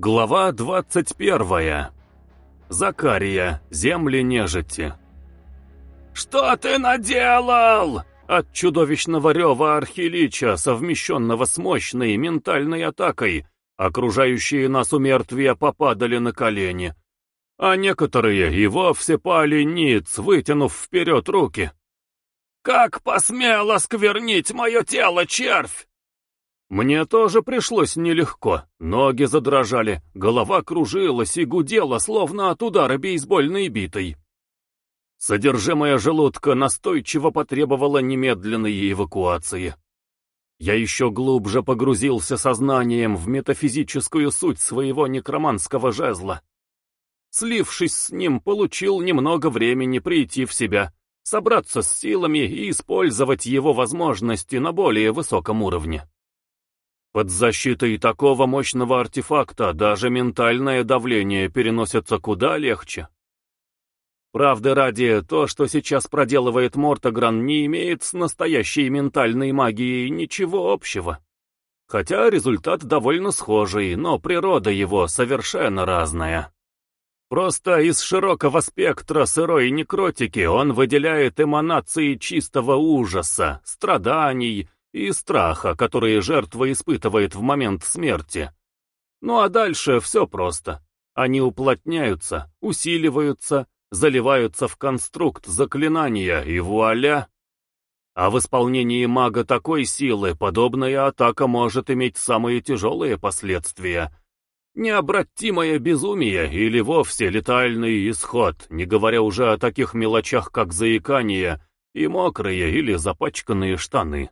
Глава 21. Закария. Земли нежити. «Что ты наделал?» От чудовищного рева Архилича, совмещенного с мощной ментальной атакой, окружающие нас у мертвия попадали на колени, а некоторые и вовсе пали ниц, вытянув вперед руки. «Как посмел осквернить мое тело, червь!» Мне тоже пришлось нелегко. Ноги задрожали, голова кружилась и гудела, словно от удара бейсбольной битой. Содержимое желудка настойчиво потребовало немедленной эвакуации. Я еще глубже погрузился сознанием в метафизическую суть своего некроманского жезла. Слившись с ним, получил немного времени прийти в себя, собраться с силами и использовать его возможности на более высоком уровне. Под защитой такого мощного артефакта даже ментальное давление переносится куда легче. Правда ради, то, что сейчас проделывает Мортогран, не имеет с настоящей ментальной магией ничего общего. Хотя результат довольно схожий, но природа его совершенно разная. Просто из широкого спектра сырой некротики он выделяет эманации чистого ужаса, страданий, и страха, которые жертва испытывает в момент смерти. Ну а дальше все просто. Они уплотняются, усиливаются, заливаются в конструкт заклинания, и вуаля! А в исполнении мага такой силы подобная атака может иметь самые тяжелые последствия. Необратимое безумие или вовсе летальный исход, не говоря уже о таких мелочах, как заикание и мокрые или запачканные штаны.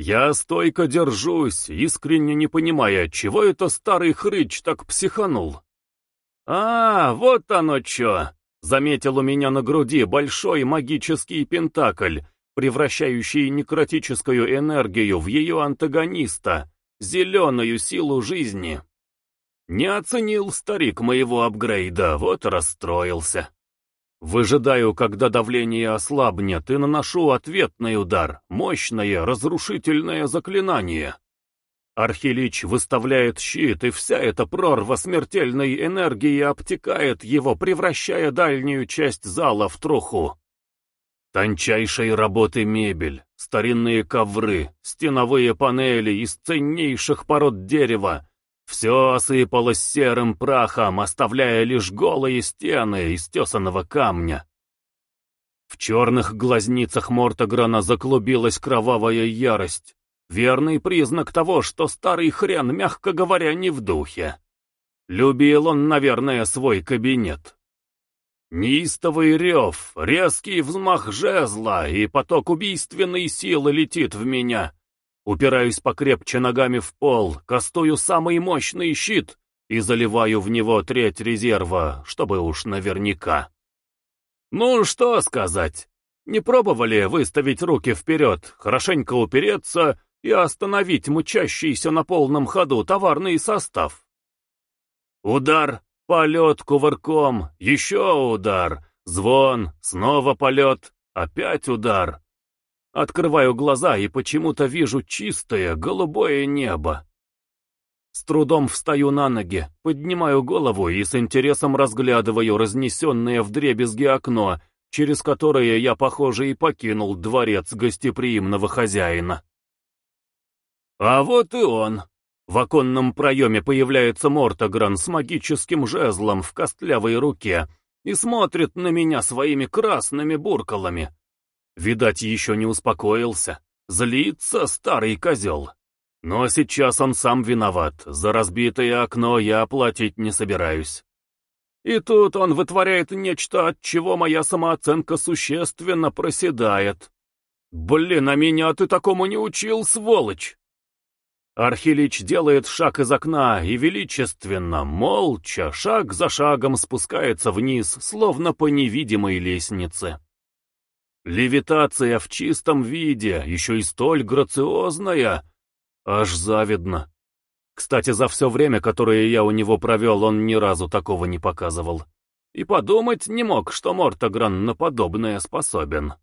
Я стойко держусь, искренне не понимая, чего это старый хрыч так психанул. «А, вот оно чё!» — заметил у меня на груди большой магический пентакль, превращающий некротическую энергию в ее антагониста, зеленую силу жизни. Не оценил старик моего апгрейда, вот расстроился. Выжидаю, когда давление ослабнет, и наношу ответный удар, мощное разрушительное заклинание. Архилич выставляет щит, и вся эта прорва смертельной энергии обтекает его, превращая дальнюю часть зала в труху. Тончайшей работы мебель, старинные ковры, стеновые панели из ценнейших пород дерева, все осыпалось серым прахом, оставляя лишь голые стены из тесаного камня. В черных глазницах Мортограна заклубилась кровавая ярость. Верный признак того, что старый хрен, мягко говоря, не в духе. Любил он, наверное, свой кабинет. Неистовый рев, резкий взмах жезла, и поток убийственной силы летит в меня. Упираюсь покрепче ногами в пол, кастую самый мощный щит и заливаю в него треть резерва, чтобы уж наверняка. Ну, что сказать. Не пробовали выставить руки вперед, хорошенько упереться и остановить мучащийся на полном ходу товарный состав? Удар, полет кувырком, еще удар, звон, снова полет, опять удар. Открываю глаза и почему-то вижу чистое голубое небо. С трудом встаю на ноги, поднимаю голову и с интересом разглядываю разнесенное вдребезги окно, через которое я, похоже, и покинул дворец гостеприимного хозяина. А вот и он. В оконном проеме появляется Мортогран с магическим жезлом в костлявой руке и смотрит на меня своими красными буркалами. Видать, еще не успокоился. Злится старый козел. Но сейчас он сам виноват. За разбитое окно я оплатить не собираюсь. И тут он вытворяет нечто, от чего моя самооценка существенно проседает. Блин, а меня ты такому не учил, сволочь! Архилич делает шаг из окна и величественно, молча, шаг за шагом спускается вниз, словно по невидимой лестнице. Левитация в чистом виде, еще и столь грациозная. Аж завидно. Кстати, за все время, которое я у него провел, он ни разу такого не показывал. И подумать не мог, что Мортогран на подобное способен.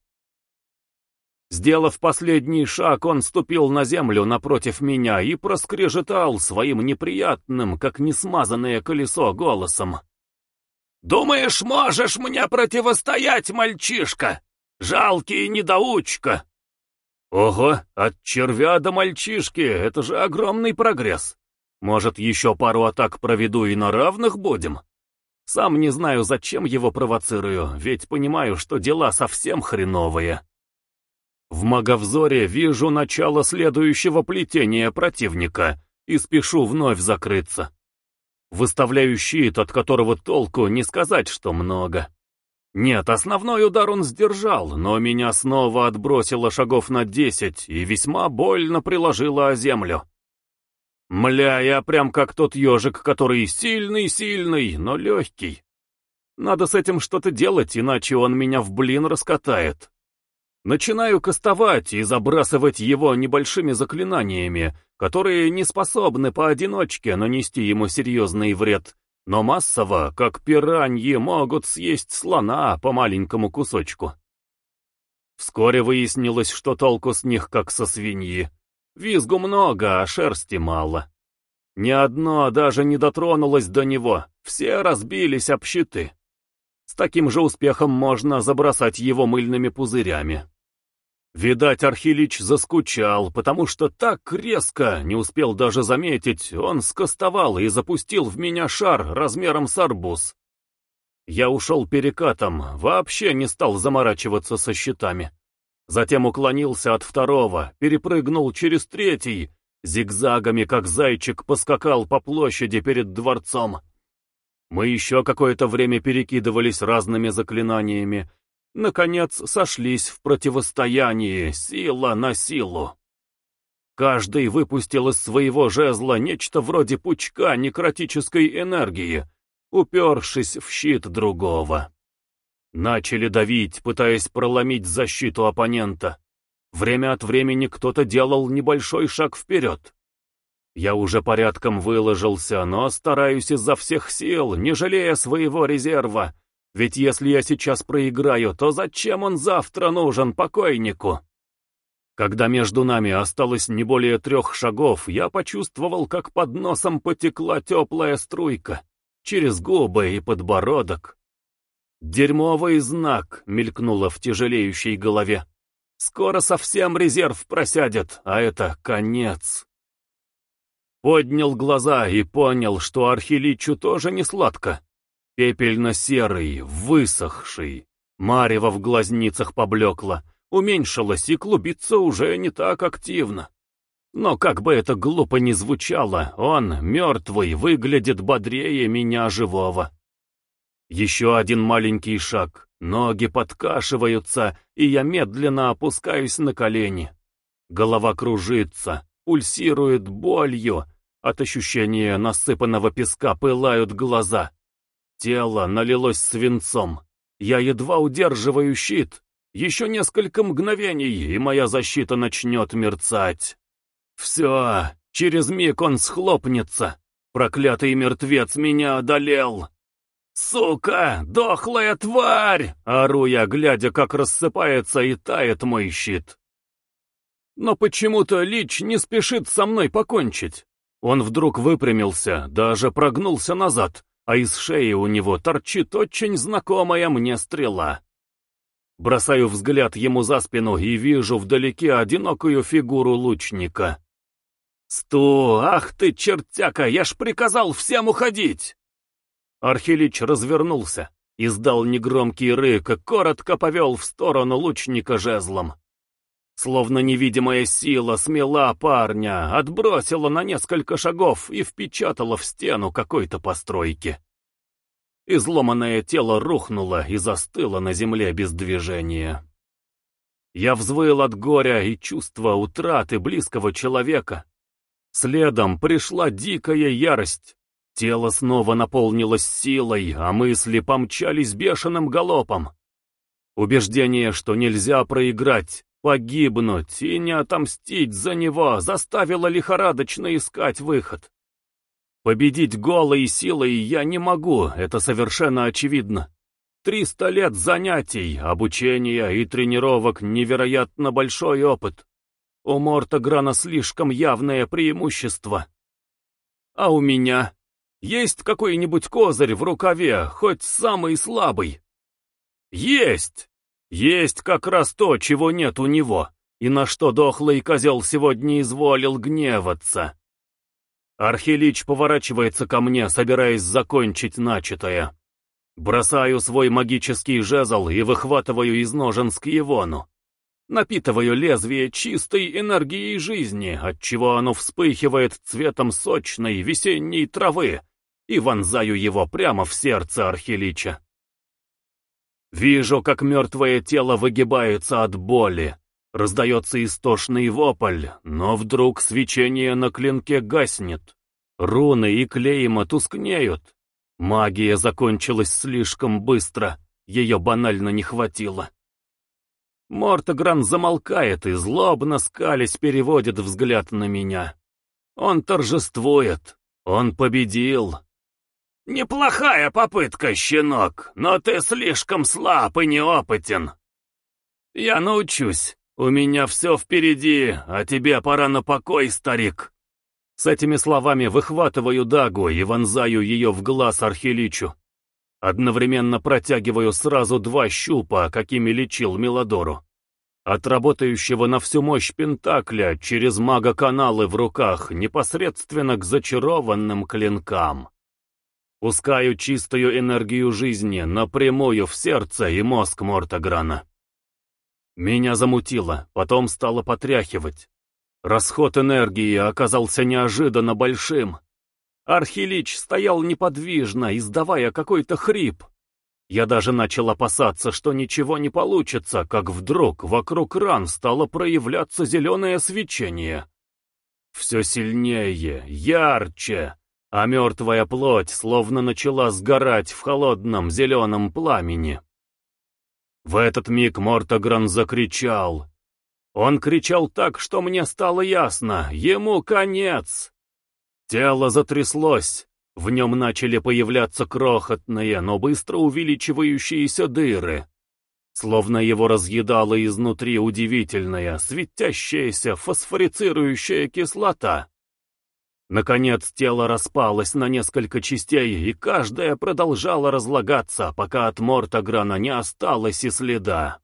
Сделав последний шаг, он ступил на землю напротив меня и проскрежетал своим неприятным, как несмазанное колесо, голосом. «Думаешь, можешь мне противостоять, мальчишка? Жалкий недоучка!» «Ого, от червя до мальчишки, это же огромный прогресс. Может, еще пару атак проведу и на равных будем?» Сам не знаю, зачем его провоцирую, ведь понимаю, что дела совсем хреновые. В маговзоре вижу начало следующего плетения противника и спешу вновь закрыться. Выставляю щит, от которого толку не сказать, что много. Нет, основной удар он сдержал, но меня снова отбросило шагов на десять и весьма больно приложило о землю. Мля, я прям как тот ежик, который сильный-сильный, но легкий. Надо с этим что-то делать, иначе он меня в блин раскатает. Начинаю кастовать и забрасывать его небольшими заклинаниями, которые не способны поодиночке нанести ему серьезный вред, но массово, как пираньи, могут съесть слона по маленькому кусочку. Вскоре выяснилось, что толку с них как со свиньи. Визгу много, а шерсти мало. Ни одно даже не дотронулось до него, все разбились об щиты. С таким же успехом можно забросать его мыльными пузырями. Видать, Архилич заскучал, потому что так резко, не успел даже заметить, он скостовал и запустил в меня шар размером с арбуз. Я ушел перекатом, вообще не стал заморачиваться со щитами. Затем уклонился от второго, перепрыгнул через третий, зигзагами, как зайчик, поскакал по площади перед дворцом. Мы еще какое-то время перекидывались разными заклинаниями, наконец сошлись в противостоянии сила на силу. Каждый выпустил из своего жезла нечто вроде пучка некротической энергии, упершись в щит другого. Начали давить, пытаясь проломить защиту оппонента. Время от времени кто-то делал небольшой шаг вперед. Я уже порядком выложился, но стараюсь изо всех сил, не жалея своего резерва, ведь если я сейчас проиграю, то зачем он завтра нужен покойнику? Когда между нами осталось не более трех шагов, я почувствовал, как под носом потекла теплая струйка, через губы и подбородок. Дерьмовый знак мелькнуло в тяжелеющей голове. Скоро совсем резерв просядет, а это конец. Поднял глаза и понял, что Архиличу тоже не сладко. Пепельно-серый, высохший. Марево в глазницах поблекло, уменьшилось и клубится уже не так активно. Но как бы это глупо ни звучало, он, мертвый, выглядит бодрее меня живого. Еще один маленький шаг, ноги подкашиваются, и я медленно опускаюсь на колени. Голова кружится, пульсирует болью, от ощущения насыпанного песка пылают глаза. Тело налилось свинцом. Я едва удерживаю щит. Еще несколько мгновений, и моя защита начнет мерцать. Все, через миг он схлопнется. Проклятый мертвец меня одолел. «Сука! Дохлая тварь!» — ору я, глядя, как рассыпается и тает мой щит. Но почему-то Лич не спешит со мной покончить. Он вдруг выпрямился, даже прогнулся назад, а из шеи у него торчит очень знакомая мне стрела. Бросаю взгляд ему за спину и вижу вдалеке одинокую фигуру лучника. «Сту! Ах ты, чертяка! Я ж приказал всем уходить!» Архилич развернулся, издал негромкий рык и коротко повел в сторону лучника жезлом. Словно невидимая сила смела парня, отбросила на несколько шагов и впечатала в стену какой-то постройки. Изломанное тело рухнуло и застыло на земле без движения. Я взвыл от горя и чувства утраты близкого человека. Следом пришла дикая ярость. Тело снова наполнилось силой, а мысли помчались бешеным галопом. Убеждение, что нельзя проиграть, Погибнуть и не отомстить за него заставило лихорадочно искать выход. Победить голой силой я не могу, это совершенно очевидно. Триста лет занятий, обучения и тренировок, невероятно большой опыт. У Мортограна слишком явное преимущество. А у меня? Есть какой-нибудь козырь в рукаве, хоть самый слабый? Есть! Есть как раз то, чего нет у него, и на что дохлый козел сегодня изволил гневаться. Архилич поворачивается ко мне, собираясь закончить начатое. Бросаю свой магический жезл и выхватываю из ножен скиевону. Напитываю лезвие чистой энергией жизни, отчего оно вспыхивает цветом сочной весенней травы, и вонзаю его прямо в сердце Архилича. Вижу, как мертвое тело выгибается от боли. Раздается истошный вопль, но вдруг свечение на клинке гаснет. Руны и клейма тускнеют. Магия закончилась слишком быстро, ее банально не хватило. Мортогран замолкает и, злобно скались, переводит взгляд на меня. Он торжествует. Он победил. «Неплохая попытка, щенок, но ты слишком слаб и неопытен. Я научусь. У меня все впереди, а тебе пора на покой, старик». С этими словами выхватываю дагу и вонзаю ее в глаз Архиличу. Одновременно протягиваю сразу два щупа, какими лечил Мелодору. От работающего на всю мощь Пентакля через мага-каналы в руках непосредственно к зачарованным клинкам. Пускаю чистую энергию жизни напрямую в сердце и мозг Мортограна. Меня замутило, потом стало потряхивать. Расход энергии оказался неожиданно большим. Архилич стоял неподвижно, издавая какой-то хрип. Я даже начал опасаться, что ничего не получится, как вдруг вокруг ран стало проявляться зеленое свечение. Все сильнее, ярче а мертвая плоть словно начала сгорать в холодном зеленом пламени. В этот миг Мортогран закричал. Он кричал так, что мне стало ясно, ему конец. Тело затряслось, в нем начали появляться крохотные, но быстро увеличивающиеся дыры. Словно его разъедала изнутри удивительная, светящаяся фосфорицирующая кислота. Наконец тело распалось на несколько частей, и каждая продолжала разлагаться, пока от Мортограна не осталось и следа.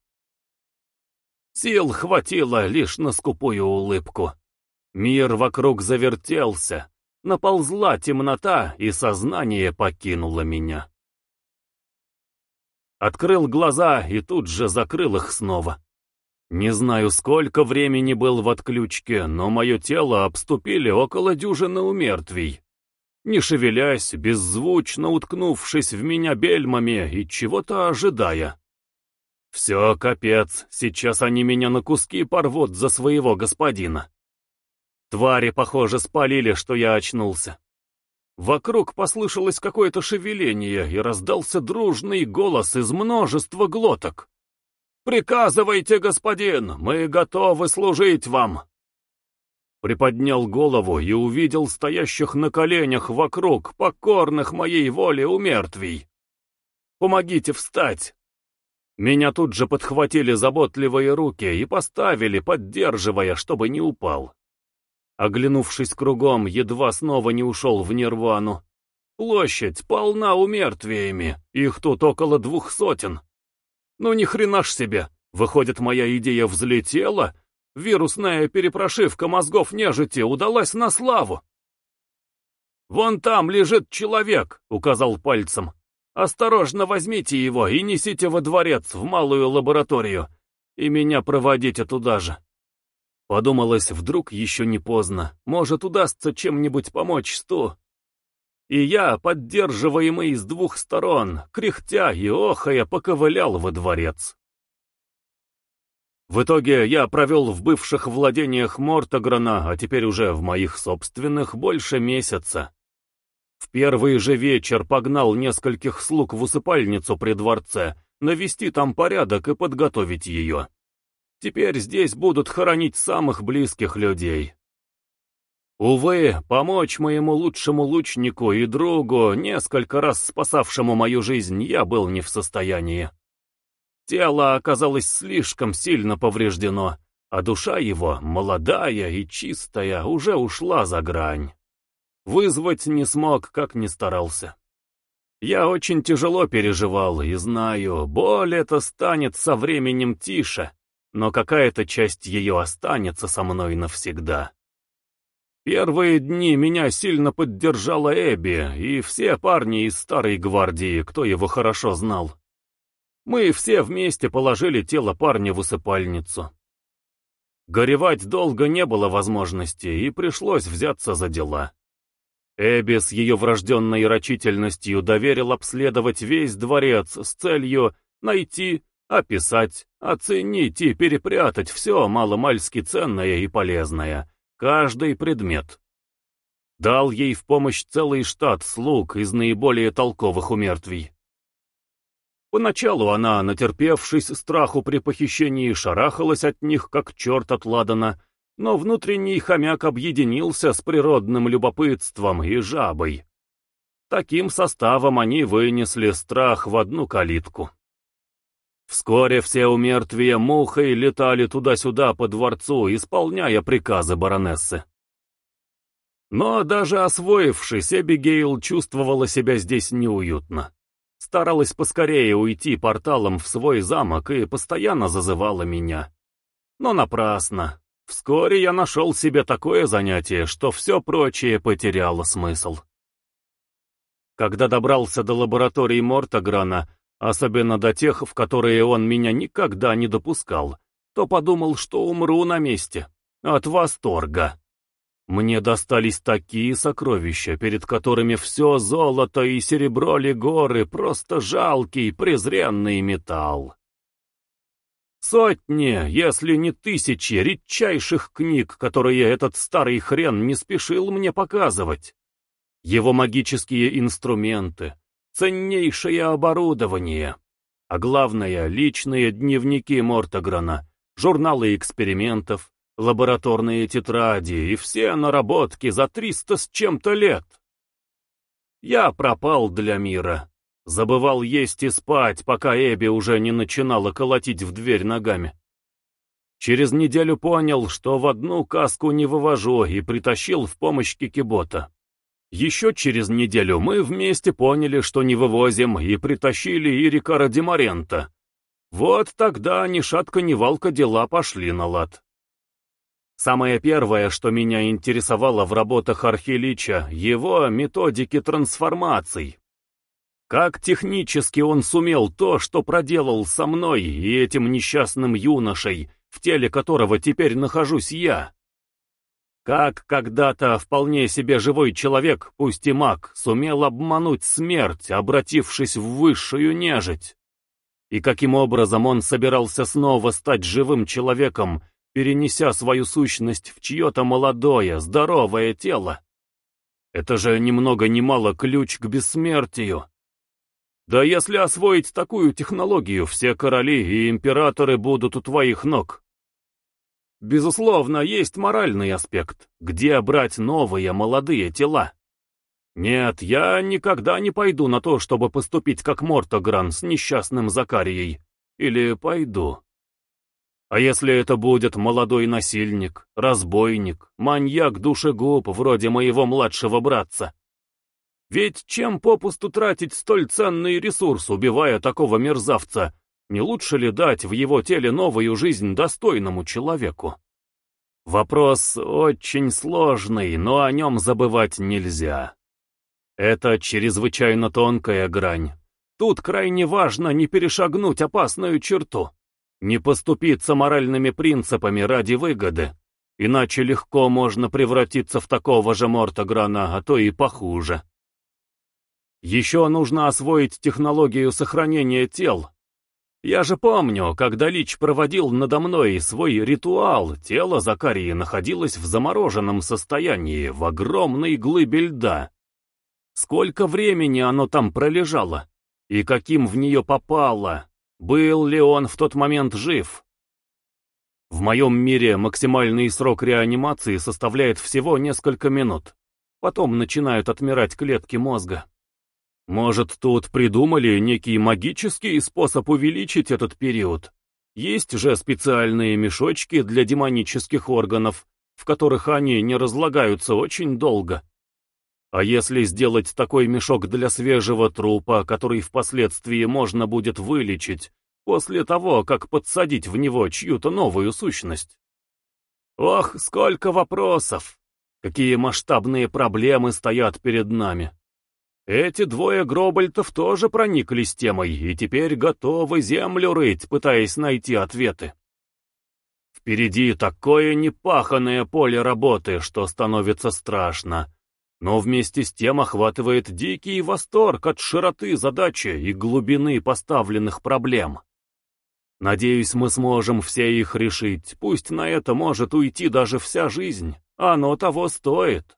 Сил хватило лишь на скупую улыбку. Мир вокруг завертелся, наползла темнота, и сознание покинуло меня. Открыл глаза и тут же закрыл их снова. Не знаю, сколько времени был в отключке, но мое тело обступили около дюжины умертвий. Не шевелясь, беззвучно уткнувшись в меня бельмами и чего-то ожидая. Все, капец, сейчас они меня на куски порвут за своего господина. Твари, похоже, спалили, что я очнулся. Вокруг послышалось какое-то шевеление, и раздался дружный голос из множества глоток. «Приказывайте, господин, мы готовы служить вам!» Приподнял голову и увидел стоящих на коленях вокруг, покорных моей воле у мертвей. «Помогите встать!» Меня тут же подхватили заботливые руки и поставили, поддерживая, чтобы не упал. Оглянувшись кругом, едва снова не ушел в нирвану. Площадь полна умертвиями, их тут около двух сотен. Ну ни хрена ж себе. Выходит, моя идея взлетела? Вирусная перепрошивка мозгов нежити удалась на славу. «Вон там лежит человек», — указал пальцем. «Осторожно возьмите его и несите во дворец, в малую лабораторию, и меня проводите туда же». Подумалось, вдруг еще не поздно, может, удастся чем-нибудь помочь Сту и я, поддерживаемый с двух сторон, кряхтя и охая, поковылял во дворец. В итоге я провел в бывших владениях Мортограна, а теперь уже в моих собственных, больше месяца. В первый же вечер погнал нескольких слуг в усыпальницу при дворце, навести там порядок и подготовить ее. Теперь здесь будут хоронить самых близких людей. Увы, помочь моему лучшему лучнику и другу, несколько раз спасавшему мою жизнь, я был не в состоянии. Тело оказалось слишком сильно повреждено, а душа его, молодая и чистая, уже ушла за грань. Вызвать не смог, как ни старался. Я очень тяжело переживал и знаю, боль эта станет со временем тише, но какая-то часть ее останется со мной навсегда. Первые дни меня сильно поддержала Эбби и все парни из старой гвардии, кто его хорошо знал. Мы все вместе положили тело парня в усыпальницу. Горевать долго не было возможности, и пришлось взяться за дела. Эбби с ее врожденной рачительностью доверил обследовать весь дворец с целью найти, описать, оценить и перепрятать все маломальски ценное и полезное, каждый предмет. Дал ей в помощь целый штат слуг из наиболее толковых умертвий. Поначалу она, натерпевшись страху при похищении, шарахалась от них, как черт от ладана, но внутренний хомяк объединился с природным любопытством и жабой. Таким составом они вынесли страх в одну калитку. Вскоре все умертвия мухой летали туда-сюда по дворцу, исполняя приказы баронессы. Но даже освоившись, Эбигейл чувствовала себя здесь неуютно. Старалась поскорее уйти порталом в свой замок и постоянно зазывала меня. Но напрасно. Вскоре я нашел себе такое занятие, что все прочее потеряло смысл. Когда добрался до лаборатории Мортограна, особенно до тех, в которые он меня никогда не допускал, то подумал, что умру на месте. От восторга. Мне достались такие сокровища, перед которыми все золото и серебро Легоры просто жалкий, презренный металл. Сотни, если не тысячи, редчайших книг, которые этот старый хрен не спешил мне показывать. Его магические инструменты, ценнейшее оборудование, а главное, личные дневники Мортограна, журналы экспериментов, лабораторные тетради и все наработки за триста с чем-то лет. Я пропал для мира, забывал есть и спать, пока Эбби уже не начинала колотить в дверь ногами. Через неделю понял, что в одну каску не вывожу и притащил в помощь Кикибота. Еще через неделю мы вместе поняли, что не вывозим, и притащили Ирика Радимарента. Вот тогда ни шатка ни валка дела пошли на лад. Самое первое, что меня интересовало в работах Архилича, его методики трансформаций. Как технически он сумел то, что проделал со мной и этим несчастным юношей, в теле которого теперь нахожусь я? Как когда-то вполне себе живой человек, пусть и маг, сумел обмануть смерть, обратившись в высшую нежить? И каким образом он собирался снова стать живым человеком, перенеся свою сущность в чье-то молодое, здоровое тело? Это же ни много ни мало ключ к бессмертию. Да если освоить такую технологию, все короли и императоры будут у твоих ног. Безусловно, есть моральный аспект, где брать новые молодые тела. Нет, я никогда не пойду на то, чтобы поступить как Мортогран с несчастным Закарией. Или пойду. А если это будет молодой насильник, разбойник, маньяк-душегуб вроде моего младшего братца? Ведь чем попусту тратить столь ценный ресурс, убивая такого мерзавца, не лучше ли дать в его теле новую жизнь достойному человеку? Вопрос очень сложный, но о нем забывать нельзя. Это чрезвычайно тонкая грань. Тут крайне важно не перешагнуть опасную черту, не поступиться моральными принципами ради выгоды, иначе легко можно превратиться в такого же Мортограна, а то и похуже. Еще нужно освоить технологию сохранения тел, я же помню, когда Лич проводил надо мной свой ритуал, тело Закарии находилось в замороженном состоянии, в огромной глыбе льда. Сколько времени оно там пролежало? И каким в нее попало? Был ли он в тот момент жив? В моем мире максимальный срок реанимации составляет всего несколько минут. Потом начинают отмирать клетки мозга. Может, тут придумали некий магический способ увеличить этот период? Есть же специальные мешочки для демонических органов, в которых они не разлагаются очень долго. А если сделать такой мешок для свежего трупа, который впоследствии можно будет вылечить, после того, как подсадить в него чью-то новую сущность? Ох, сколько вопросов! Какие масштабные проблемы стоят перед нами! Эти двое гробальтов тоже прониклись темой и теперь готовы землю рыть, пытаясь найти ответы. Впереди такое непаханное поле работы, что становится страшно, но вместе с тем охватывает дикий восторг от широты задачи и глубины поставленных проблем. Надеюсь, мы сможем все их решить, пусть на это может уйти даже вся жизнь, оно того стоит.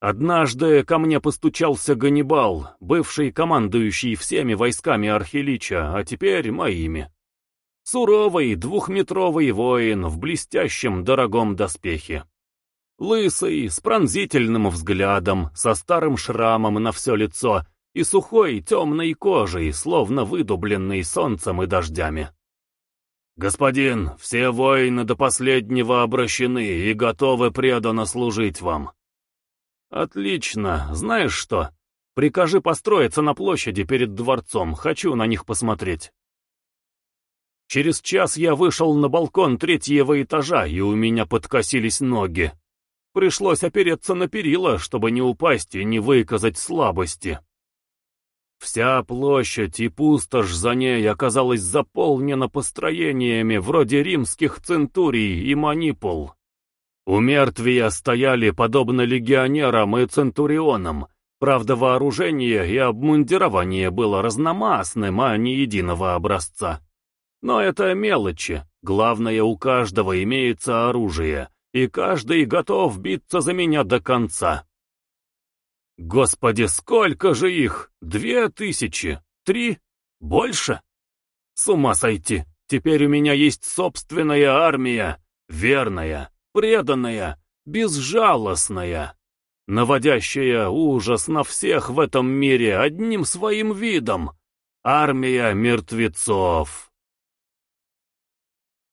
Однажды ко мне постучался Ганнибал, бывший командующий всеми войсками Архилича, а теперь моими. Суровый двухметровый воин в блестящем дорогом доспехе. Лысый, с пронзительным взглядом, со старым шрамом на все лицо и сухой темной кожей, словно выдубленной солнцем и дождями. «Господин, все воины до последнего обращены и готовы преданно служить вам», «Отлично. Знаешь что? Прикажи построиться на площади перед дворцом. Хочу на них посмотреть». Через час я вышел на балкон третьего этажа, и у меня подкосились ноги. Пришлось опереться на перила, чтобы не упасть и не выказать слабости. Вся площадь и пустошь за ней оказалась заполнена построениями вроде римских центурий и манипул. У мертвия стояли подобно легионерам и центурионам, правда вооружение и обмундирование было разномастным, а не единого образца. Но это мелочи, главное у каждого имеется оружие, и каждый готов биться за меня до конца. Господи, сколько же их? Две тысячи? Три? Больше? С ума сойти, теперь у меня есть собственная армия, верная преданная, безжалостная, наводящая ужас на всех в этом мире одним своим видом. Армия мертвецов.